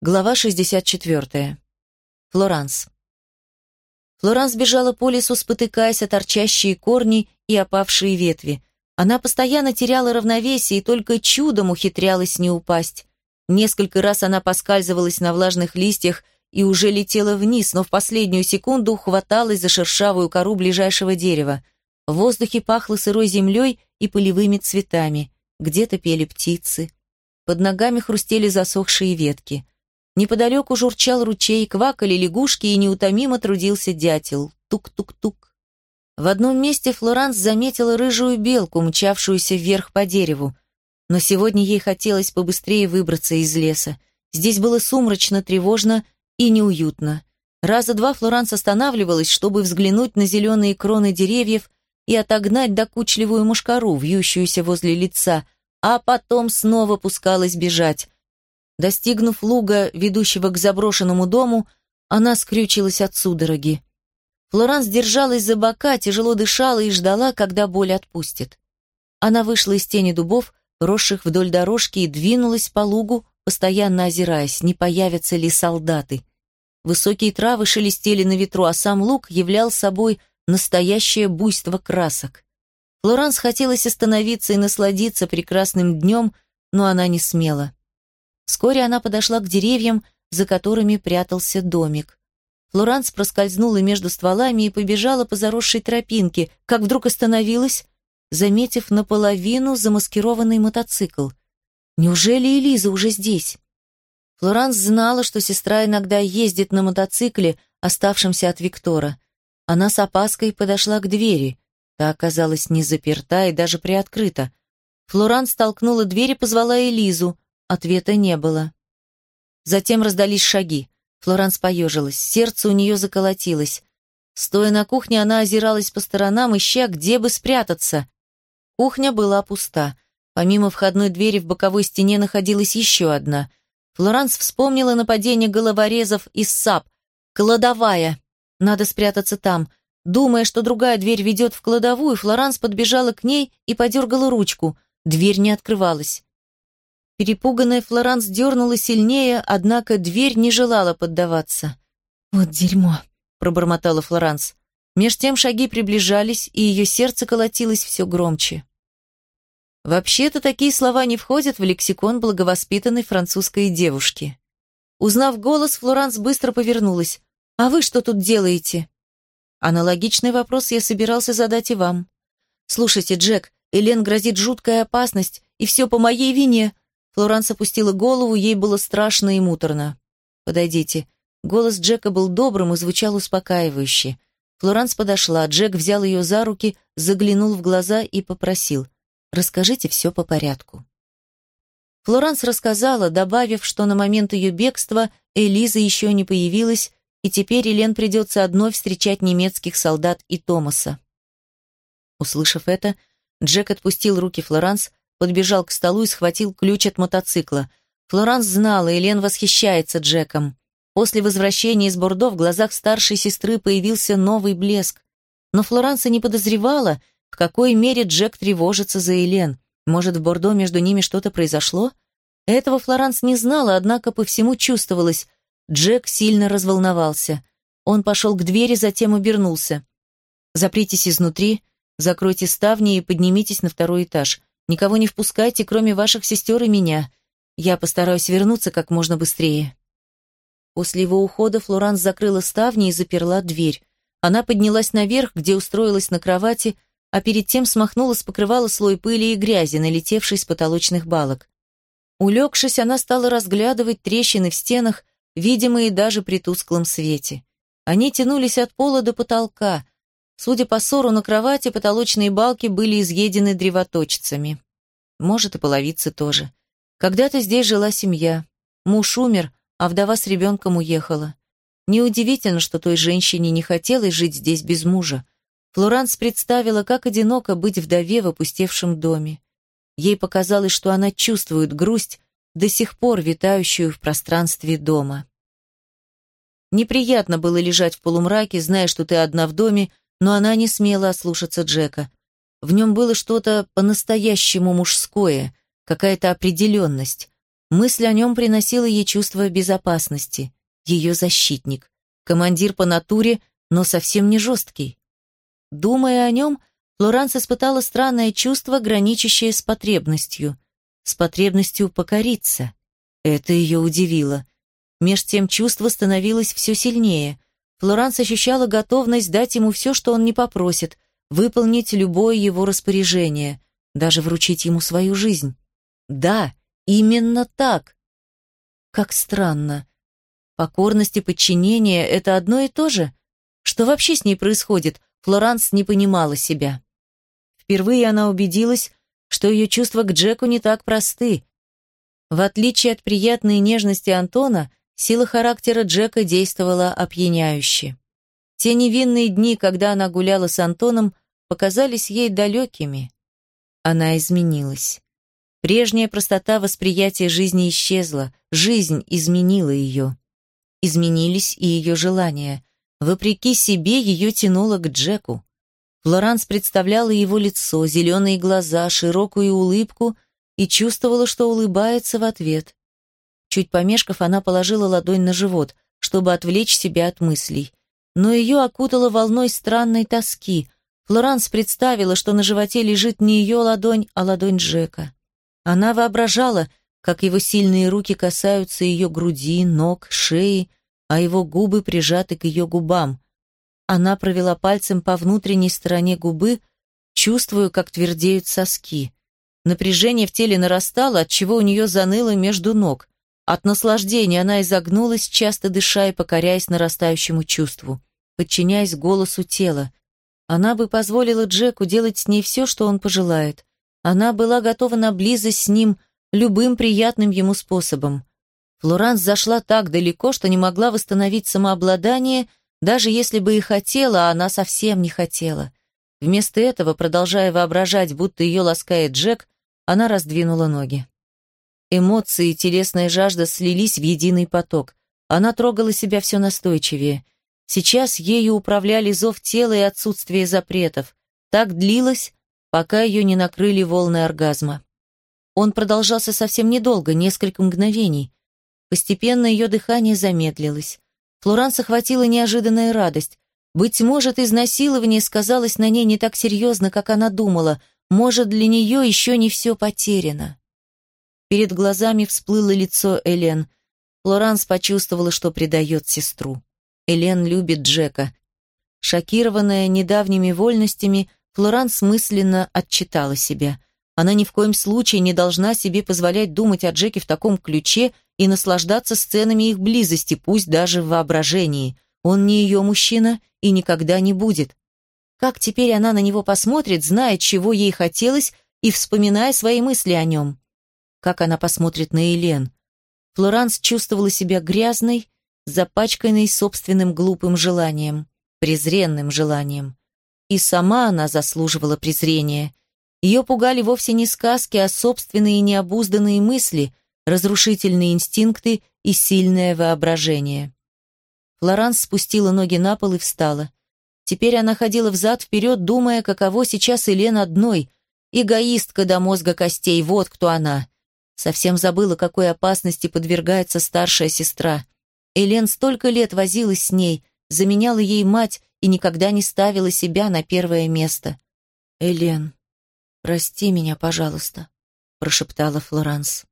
Глава 64. Флоранс. Флоранс бежала по лесу, спотыкаясь о торчащие корни и опавшие ветви. Она постоянно теряла равновесие и только чудом ухитрялась не упасть. Несколько раз она поскальзывалась на влажных листьях и уже летела вниз, но в последнюю секунду ухваталась за шершавую кору ближайшего дерева. В воздухе пахло сырой землей и полевыми цветами. Где-то пели птицы. Под ногами хрустели засохшие ветки. Неподалеку журчал ручей, квакали лягушки и неутомимо трудился дятел. Тук-тук-тук. В одном месте Флоранс заметила рыжую белку, мчавшуюся вверх по дереву. Но сегодня ей хотелось побыстрее выбраться из леса. Здесь было сумрачно, тревожно и неуютно. Раза два Флоранс останавливалась, чтобы взглянуть на зеленые кроны деревьев и отогнать докучливую мушкару, вьющуюся возле лица, а потом снова пускалась бежать. Достигнув луга, ведущего к заброшенному дому, она скрючилась от судороги. Флоранс держалась за бока, тяжело дышала и ждала, когда боль отпустит. Она вышла из тени дубов, росших вдоль дорожки, и двинулась по лугу, постоянно озираясь, не появятся ли солдаты. Высокие травы шелестели на ветру, а сам луг являл собой настоящее буйство красок. Флоранс хотелось остановиться и насладиться прекрасным днем, но она не смела. Вскоре она подошла к деревьям, за которыми прятался домик. Флоранс проскользнула между стволами и побежала по заросшей тропинке, как вдруг остановилась, заметив наполовину замаскированный мотоцикл. Неужели Элиза уже здесь? Флоранс знала, что сестра иногда ездит на мотоцикле, оставшемся от Виктора. Она с опаской подошла к двери. Та оказалась не заперта и даже приоткрыта. Флоранс толкнула дверь и позвала Элизу. Ответа не было. Затем раздались шаги. Флоранс поежилась, сердце у нее заколотилось. Стоя на кухне, она озиралась по сторонам, ища, где бы спрятаться. Кухня была пуста. Помимо входной двери в боковой стене находилась еще одна. Флоранс вспомнила нападение головорезов из САП. «Кладовая! Надо спрятаться там!» Думая, что другая дверь ведет в кладовую, Флоранс подбежала к ней и подергала ручку. Дверь не открывалась. Перепуганная Флоранс дернула сильнее, однако дверь не желала поддаваться. «Вот дерьмо», — пробормотала Флоранс. Меж тем шаги приближались, и ее сердце колотилось все громче. Вообще-то такие слова не входят в лексикон благовоспитанной французской девушки. Узнав голос, Флоранс быстро повернулась. «А вы что тут делаете?» Аналогичный вопрос я собирался задать и вам. «Слушайте, Джек, Элен грозит жуткая опасность, и все по моей вине», Флоранс опустила голову, ей было страшно и муторно. «Подойдите». Голос Джека был добрым и звучал успокаивающе. Флоранс подошла, Джек взял ее за руки, заглянул в глаза и попросил. «Расскажите все по порядку». Флоранс рассказала, добавив, что на момент ее бегства Элиза еще не появилась, и теперь Елен придется одной встречать немецких солдат и Томаса. Услышав это, Джек отпустил руки Флоранс, подбежал к столу и схватил ключ от мотоцикла. Флоранс знала, Элен восхищается Джеком. После возвращения из Бордо в глазах старшей сестры появился новый блеск. Но Флоранса не подозревала, в какой мере Джек тревожится за Элен. Может, в Бордо между ними что-то произошло? Этого Флоранс не знала, однако по всему чувствовалось. Джек сильно разволновался. Он пошел к двери, затем обернулся. «Запритесь изнутри, закройте ставни и поднимитесь на второй этаж. Никого не впускайте, кроме ваших сестер и меня. Я постараюсь вернуться как можно быстрее». После его ухода Флоранс закрыла ставни и заперла дверь. Она поднялась наверх, где устроилась на кровати, а перед тем смахнула с покрывала слой пыли и грязи, налетевшей с потолочных балок. Улегшись, она стала разглядывать трещины в стенах, видимые даже при тусклом свете. Они тянулись от пола до потолка, Судя по ссору на кровати, потолочные балки были изъедены древоточцами. Может, и половицы тоже. Когда-то здесь жила семья. Муж умер, а вдова с ребенком уехала. Неудивительно, что той женщине не хотелось жить здесь без мужа. Флоранс представила, как одиноко быть вдове в опустевшем доме. Ей показалось, что она чувствует грусть, до сих пор витающую в пространстве дома. Неприятно было лежать в полумраке, зная, что ты одна в доме, но она не смела ослушаться Джека. В нем было что-то по-настоящему мужское, какая-то определенность. Мысль о нем приносила ей чувство безопасности. Ее защитник. Командир по натуре, но совсем не жесткий. Думая о нем, Флоранс испытала странное чувство, граничащее с потребностью. С потребностью покориться. Это ее удивило. Меж тем чувство становилось все сильнее. Флоранс ощущала готовность дать ему все, что он не попросит, выполнить любое его распоряжение, даже вручить ему свою жизнь. Да, именно так. Как странно. Покорность и подчинение — это одно и то же? Что вообще с ней происходит? Флоранс не понимала себя. Впервые она убедилась, что ее чувства к Джеку не так просты. В отличие от приятной нежности Антона, сила характера Джека действовала опьяняюще. Те невинные дни, когда она гуляла с Антоном, показались ей далекими. Она изменилась. Прежняя простота восприятия жизни исчезла, жизнь изменила ее. Изменились и ее желания. Вопреки себе ее тянуло к Джеку. Флоранс представляла его лицо, зеленые глаза, широкую улыбку и чувствовала, что улыбается в ответ. Чуть помешков, она положила ладонь на живот, чтобы отвлечь себя от мыслей. Но ее окутало волной странной тоски. Флоранс представила, что на животе лежит не ее ладонь, а ладонь Джека. Она воображала, как его сильные руки касаются ее груди, ног, шеи, а его губы прижаты к ее губам. Она провела пальцем по внутренней стороне губы, чувствуя, как твердеют соски. Напряжение в теле нарастало, отчего у нее заныло между ног. От наслаждения она изогнулась, часто дыша и покоряясь нарастающему чувству, подчиняясь голосу тела. Она бы позволила Джеку делать с ней все, что он пожелает. Она была готова на близость с ним любым приятным ему способом. Флоранс зашла так далеко, что не могла восстановить самообладание даже если бы и хотела, она совсем не хотела. Вместо этого, продолжая воображать, будто ее ласкает Джек, она раздвинула ноги. Эмоции и телесная жажда слились в единый поток. Она трогала себя все настойчивее. Сейчас ею управляли зов тела и отсутствие запретов. Так длилось, пока ее не накрыли волны оргазма. Он продолжался совсем недолго, несколько мгновений. Постепенно ее дыхание замедлилось. Флоранс охватила неожиданная радость. Быть может, изнасилование сказалось на ней не так серьезно, как она думала. Может, для нее еще не все потеряно. Перед глазами всплыло лицо Элен. Флоранс почувствовала, что предает сестру. Элен любит Джека. Шокированная недавними вольностями, Флоранс мысленно отчитала себя. Она ни в коем случае не должна себе позволять думать о Джеке в таком ключе и наслаждаться сценами их близости, пусть даже в воображении. Он не ее мужчина и никогда не будет. Как теперь она на него посмотрит, зная, чего ей хотелось, и вспоминая свои мысли о нем? Как она посмотрит на Елен? Флоранс чувствовала себя грязной, запачканной собственным глупым желанием, презренным желанием. И сама она заслуживала презрения – ее пугали вовсе не сказки, а собственные необузданные мысли, разрушительные инстинкты и сильное воображение. Флоранс спустила ноги на пол и встала. Теперь она ходила взад-вперед, думая, каково сейчас Елен одной. Эгоистка до мозга костей, вот кто она. Совсем забыла, какой опасности подвергается старшая сестра. Элен столько лет возилась с ней, заменяла ей мать и никогда не ставила себя на первое место. Элен. «Прости меня, пожалуйста», — прошептала Флоранс.